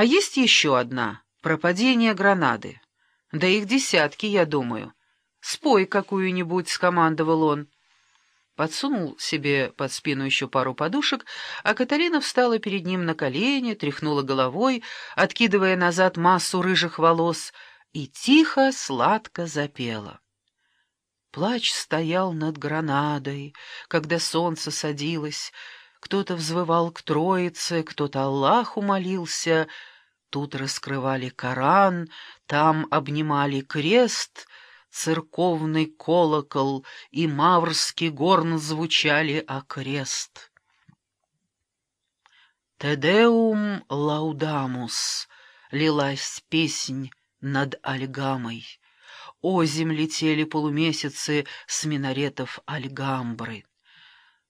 А есть еще одна — пропадение гранады. Да их десятки, я думаю. Спой какую-нибудь, — скомандовал он. Подсунул себе под спину еще пару подушек, а Каталина встала перед ним на колени, тряхнула головой, откидывая назад массу рыжих волос, и тихо, сладко запела. Плач стоял над гранадой, когда солнце садилось, кто-то взвывал к Троице, кто-то Аллаху молился, тут раскрывали Коран, там обнимали крест — церковный колокол и маврский горн звучали окрест. «Тедеум лаудамус» лилась песнь над Альгамой. Озим летели полумесяцы с минаретов Альгамбры.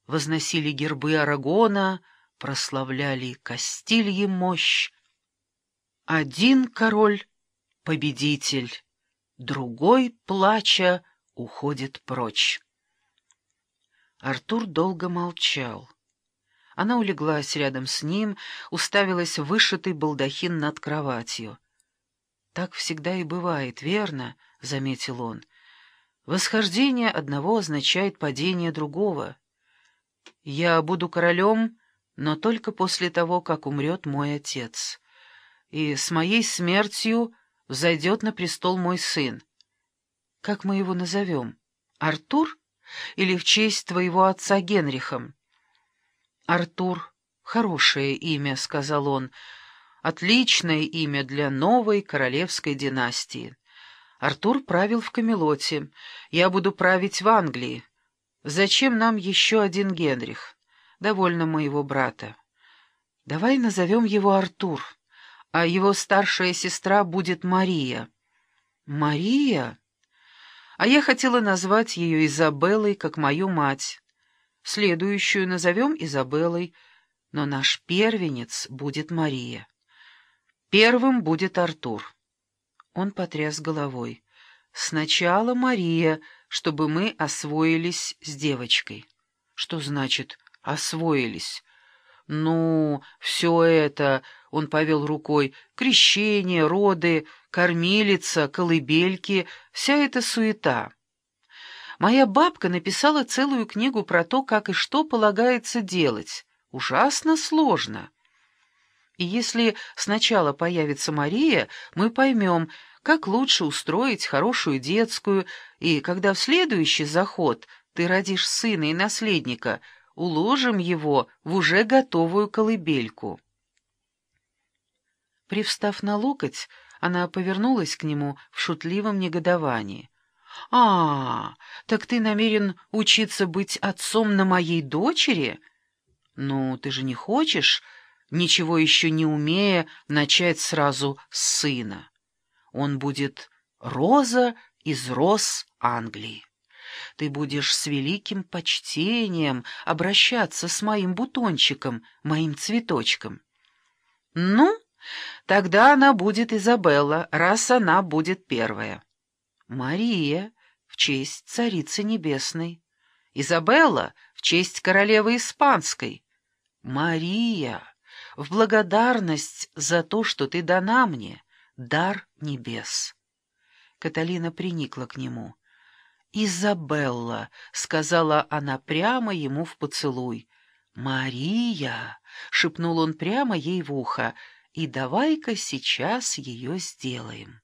Возносили гербы Арагона, прославляли Кастильи мощь. Один король — победитель, другой, плача, уходит прочь. Артур долго молчал. Она улеглась рядом с ним, уставилась вышитый балдахин над кроватью. «Так всегда и бывает, верно?» — заметил он. «Восхождение одного означает падение другого. Я буду королем, но только после того, как умрет мой отец. И с моей смертью взойдет на престол мой сын. Как мы его назовем? Артур? Или в честь твоего отца Генрихом? Артур — хорошее имя, — сказал он, — отличное имя для новой королевской династии. Артур правил в Камелоте, я буду править в Англии. Зачем нам еще один Генрих? Довольно моего брата. Давай назовем его Артур а его старшая сестра будет Мария. Мария? А я хотела назвать ее Изабеллой, как мою мать. Следующую назовем Изабеллой, но наш первенец будет Мария. Первым будет Артур. Он потряс головой. Сначала Мария, чтобы мы освоились с девочкой. Что значит «освоились»? Ну, все это... Он повел рукой. Крещение, роды, кормилица, колыбельки — вся эта суета. Моя бабка написала целую книгу про то, как и что полагается делать. Ужасно сложно. И если сначала появится Мария, мы поймем, как лучше устроить хорошую детскую, и когда в следующий заход ты родишь сына и наследника, уложим его в уже готовую колыбельку. Привстав на локоть, она повернулась к нему в шутливом негодовании. «А, так ты намерен учиться быть отцом на моей дочери? Ну, ты же не хочешь, ничего еще не умея, начать сразу с сына. Он будет Роза из роз Англии. Ты будешь с великим почтением обращаться с моим бутончиком, моим цветочком. Ну, Тогда она будет Изабелла, раз она будет первая. Мария в честь Царицы Небесной. Изабелла в честь королевы Испанской. Мария в благодарность за то, что ты дана мне, дар небес. Каталина приникла к нему. «Изабелла», — сказала она прямо ему в поцелуй. «Мария», — шепнул он прямо ей в ухо, — и давай-ка сейчас ее сделаем.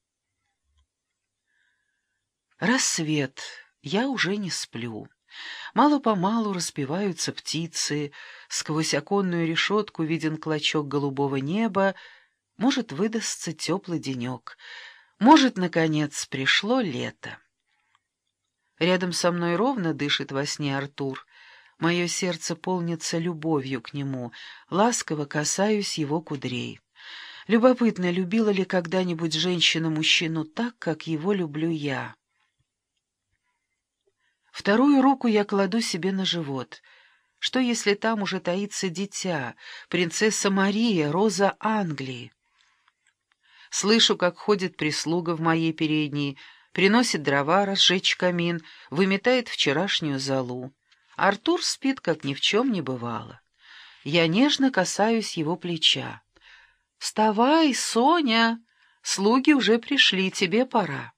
Рассвет. Я уже не сплю. Мало-помалу распеваются птицы, сквозь оконную решетку виден клочок голубого неба, может, выдастся теплый денек, может, наконец, пришло лето. Рядом со мной ровно дышит во сне Артур. Мое сердце полнится любовью к нему, ласково касаюсь его кудрей. Любопытно, любила ли когда-нибудь женщина мужчину так, как его люблю я. Вторую руку я кладу себе на живот. Что, если там уже таится дитя, принцесса Мария, роза Англии? Слышу, как ходит прислуга в моей передней, приносит дрова разжечь камин, выметает вчерашнюю золу. Артур спит, как ни в чем не бывало. Я нежно касаюсь его плеча. «Вставай, Соня! Слуги уже пришли, тебе пора».